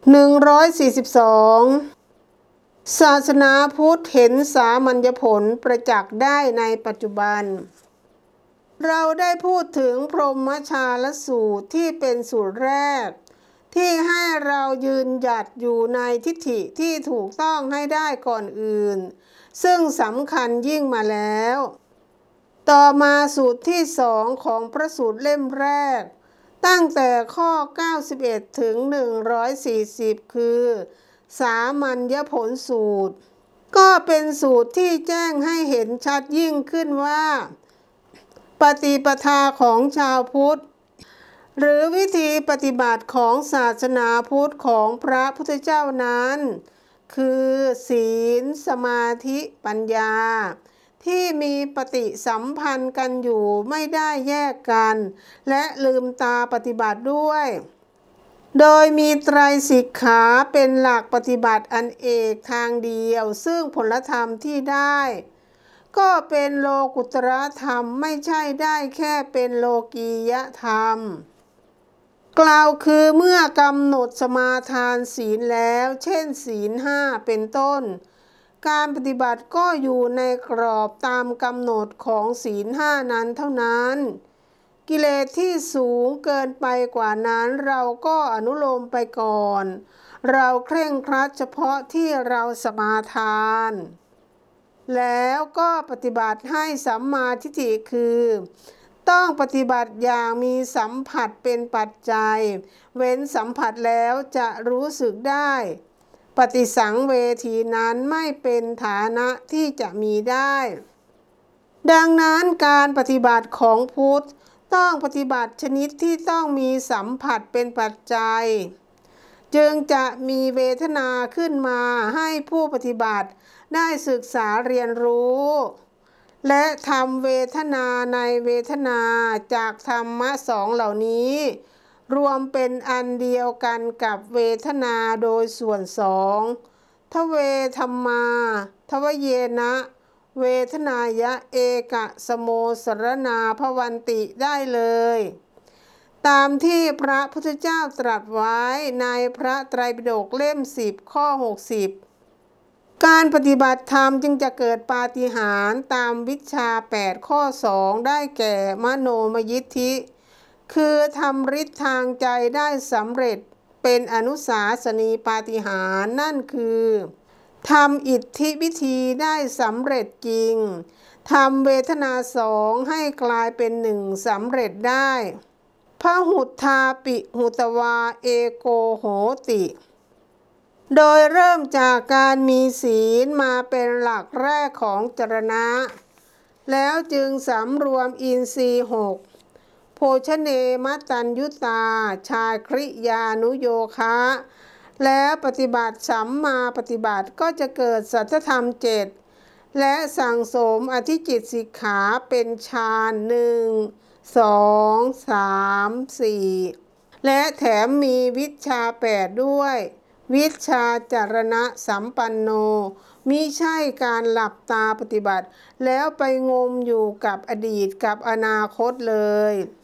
142ศาสนาพุทธเห็นสามัญญผลประจักษ์ได้ในปัจจุบัน เราได้พูดถึงพรหมชาลสูตรที่เป็นสูตรแรก ที่ให้เรายืนหยัดอยู่ในทิฏฐิที่ถูกต้องให้ได้ก่อนอื่น ซึ่งสำคัญยิ่งมาแล้ว ต่อมาสูตรที่สองของพระสูตรเล่มแรก ตั้งแต่ข้อ 91 ถึง 140 คือ สามัญญผลสูตร ก็เป็นสูตรที่แจ้งให้เห็นชัดยิ่งขึ้นว่า ปฏิปทาของชาวพุทธ หรือวิธีปฏิบัติของศาสนาพุทธของพระพุทธเจ้านั้น คือศีล สมาธิ ปัญญา ที่มีปฏิสัมพันธ์กันอยู่ไม่ได้แยกกัน และลืมตาปฏิบัติด้วย โดยมีไตรสิกขาเป็นหลักปฏิบัติอันเอกทางเดียว ซึ่งผลธรรมที่ได้ ก็เป็นโลกุตรธรรมไม่ใช่ได้แค่เป็นโลกียธรรม กล่าวคือเมื่อกำหนดสมาทานศีลแล้ว เช่นศีลห้าเป็นต้น การปฏิบัติก็อยู่ในกรอบตามกำหนดของศีลห้านั้นเท่านั้น กิเลสที่สูงเกินไปกว่านั้นเราก็อนุโลมไปก่อน เราเคร่งครัดเฉพาะที่เราสมาทาน แล้วก็ปฏิบัติให้สัมมาทิฏฐิคือ ต้องปฏิบัติอย่างมีสัมผัสเป็นปัจจัย เว้นสัมผัสแล้วจะรู้สึกได้ ปฏิสังเวทีนั้นไม่เป็นฐานะที่จะมีได้ ดังนั้นการปฏิบัติของพุทธต้องปฏิบัติชนิดที่ต้องมีสัมผัสเป็นปัจจัย จึงจะมีเวทนาขึ้นมาให้ผู้ปฏิบัติได้ศึกษาเรียนรู้ และทำเวทนาในเวทนาจากธรรมะสองเหล่านี้ รวมเป็นอันเดียวกันกับเวทนาโดยส่วนสองทเวธรรมา ทวเยนะ เวทนายะเอกะสโมสรนาพวันติได้เลย ตามที่พระพุทธเจ้าตรัสไว้ในพระไตรปิฎกเล่ม 10 ข้อ 60 การปฏิบัติธรรมจึงจะเกิดปาฏิหาริย์ตามวิชา 8 ข้อ 2 ได้แก่มโนมยิทธิ คือทำฤทธิ์ทางใจได้สำเร็จเป็นอนุสาสนีปาฏิหาริย์นั่นคือทำอิทธิวิธีได้สำเร็จจริงทำเวทนาสองให้กลายเป็นหนึ่งสำเร็จได้พระหุทาปิหุตวาเอโกโหติ โดยเริ่มจากการมีศีลมาเป็นหลักแรกของจรณะ แล้วจึงสำรวมอินทรีย์หก ภชเนมัตตัญยุตา ชาคริยานุโยคะ แล้วปฏิบัติสัมมาปฏิบัติก็จะเกิดสัจธรรมเจ็ดและสั่งสมอธิจิตสิกขาเป็นฌานหนึ่งสองสามสี่และแถมมีวิชาแปดด้วย วิชาจารณะสัมปันโนมิใช่การหลับตาปฏิบัติ แล้วไปงมอยู่กับอดีตกับอนาคตเลย